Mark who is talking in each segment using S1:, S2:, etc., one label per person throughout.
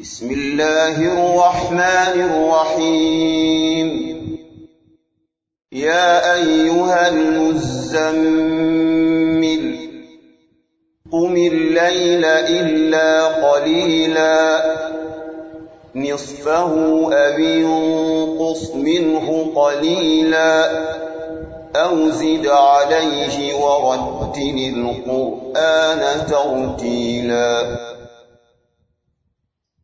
S1: بسم الله الرحمن الرحيم. يا أيها المزمل قم الليل إلا قليلا. نصفه أو انقص منه قليلا. أو زد عليه ورتل القرآن ترتيلا.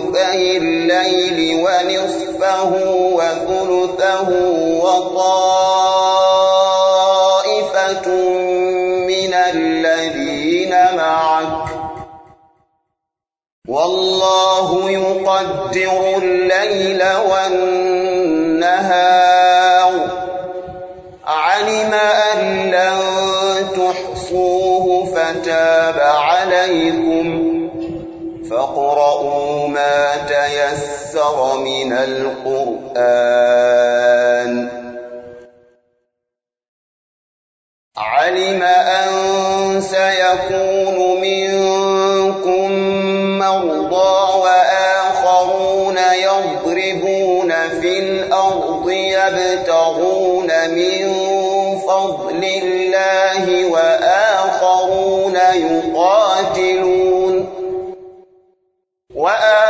S1: ثلثي الليل ونصفه وثلثه وطائفة من الذين معك. والله يقدر الليل والنهار. ما تيسر من القرآن. علم أن سيكون منكم مرضى وآخرون يضربون في الأرض يبتغون من فضل الله وآخرون يقاتلون. وآخرون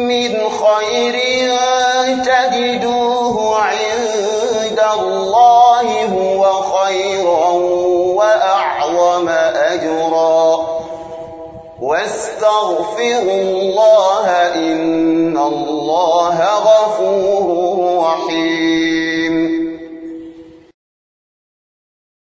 S1: من خير تجدوه عند الله هو خيرا وأعظم أجرا. واستغفر الله إن الله غفور رحيم.